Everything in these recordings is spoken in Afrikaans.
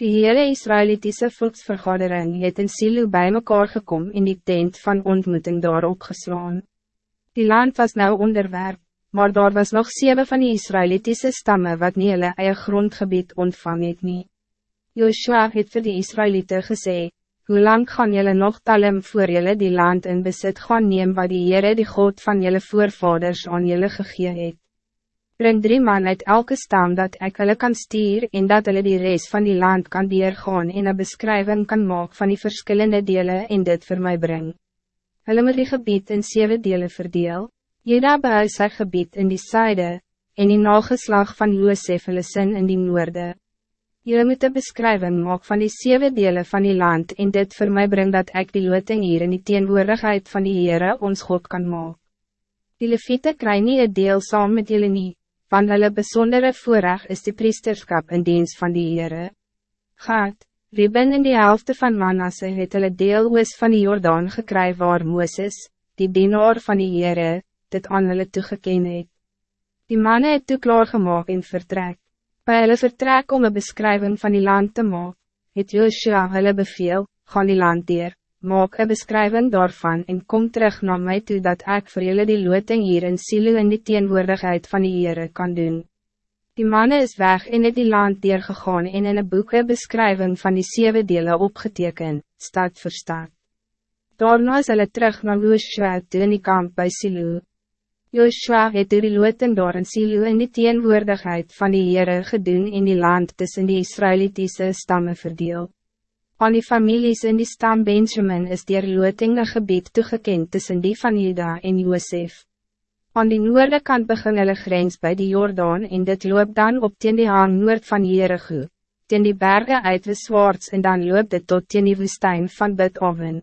Die hele Israëlitische volksvergadering het in Silo bij mekaar gekom in die tent van ontmoeting daar opgeslaan. Die land was nou onderwerp, maar daar was nog zeven van die Israëlitische stammen wat nie hulle eie grondgebied ontvang het nie. Joshua het vir die Israëlieten gesê, hoe lang gaan jullie nog talem voor jullie die land in besit gaan neem wat die Heere die God van jullie voorvaders aan jullie gegee het? Bring drie man uit elke stam dat ik hulle kan stuur en dat hulle die rest van die land kan deurgaan en een beschrijving kan maken van die verschillende delen en dit voor mij bring. Hulle moet die gebied in zeven delen verdeel, Jeda behou sy gebied in die syde, en die nageslag van Joosef hulle sin in die noorde. Julle moet een beschrijving maken van die zeven delen van die land en dit voor mij bring dat ik die loting hier in die teenwoordigheid van die Heere ons God kan maken. Die leviete kry nie een deel saam met julle nie, van hulle besondere voorrecht is die priesterskap in dienst van die Heere. Gaat, Ribben in die helft van Manasse het hulle deel oos van die Jordaan gekry waar Mooses, die dienaar van die Heere, dit aan hulle toegeken het. Die manne het toe klaargemaak en vertrek. By hulle vertrek om een beschrijving van die land te maak, het Joshua hulle beveel, gaan die land dier, maak een beschrijving daarvan en kom terug naar mij toe dat ik voor jullie die loting hier in Silo in die teenwoordigheid van die Heere kan doen. Die manne is weg en het die land gegaan en in een boek een beschrijving van die zeven delen opgeteken, stad voor stad. Daarna is hulle terug naar Joshua toe in die kamp bij Silo. Joshua het die loting door in Silo in die teenwoordigheid van die Heere gedoen in die land tussen die Israëlitische stammen verdeeld. Aan die families in die stam Benjamin is die loting een gebied toegekend tussen die van Juda en Josef. Aan die noorde kant begin hulle grens bij die Jordaan en dit loop dan op teen die haan noord van Jericho, teen die bergen uit de Swarts en dan loop dit tot teen die woestijn van Betoven.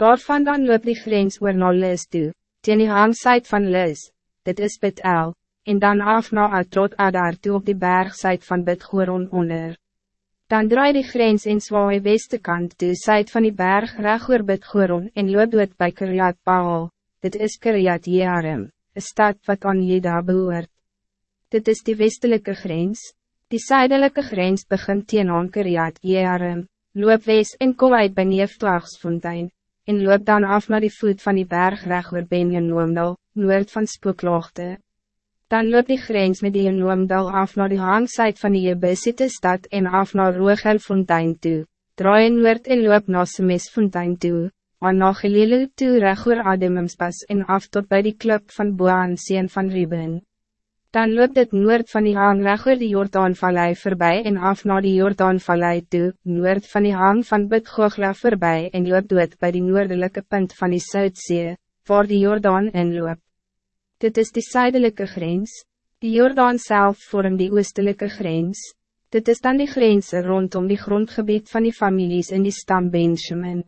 Daarvan dan loop die grens oor na Lis toe, teen die hangsuit van Lis, dit is Betel, en dan af na Atrot Adar toe op die bergsuit van Betgoron onder. Dan draai die grens en zwaai weste kant toe syd van die berg reg oor Bidgoron en loop dood by Kiryat Baal, dit is Kiryat Jearim, een stad wat aan Jeda behoort. Dit is die westelijke grens, die zuidelijke grens begint teen aan Kiryat Jearim, loop wes en kom uit by Neefdlagsfontein, en loop dan af naar die voet van die berg reg oor Benjanoomdal, noord van Spookloogte. Dan loop die grens met die Noomdal af naar die hangsuit van die Jebusite stad en af naar Rogelfontein toe, draai noord en loop na Semesfontein toe, aan na Gelele toe reg oor Ademumspas en af tot bij die klip van Boan Seen van Ribben. Dan loop dit noord van die hang reg oor die Jordaanvallei voorbij en af naar die Jordaanvallei toe, noord van die hang van Bidgoogla voorbij en loop dood bij die noordelijke punt van die Zuidzee, waar die Jordaan inloop. Dit is die zuidelijke grens. Die Jordaan zelf vormt die oostelijke grens. Dit is dan die grenzen rondom die grondgebied van die families in die stam Benjamin.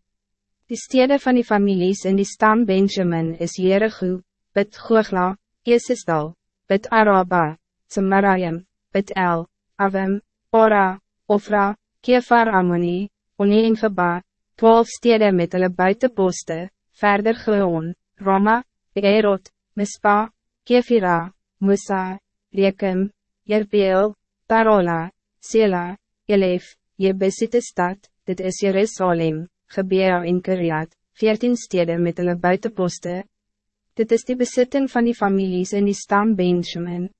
Die steden van die families in die stam Benjamin is Jericho, Bet Googla, Esesdal, Bet Araba, Tsemarayim, Bet El, Avim, Ora, Ofra, Kefar Ammoni, Oni en Geba, twaalf steden met hulle buitenposte, verder Geon, Roma, Beerot, Mispa, Kefira, Musa, Rekem, Jerbeel, Parola, Sela, Elef, Jebesite stad, dit is Jerusalem, Gebea en Kiriat, veertien steden met hulle buitenposte. Dit is die bezitting van die families in die stam Benjamin.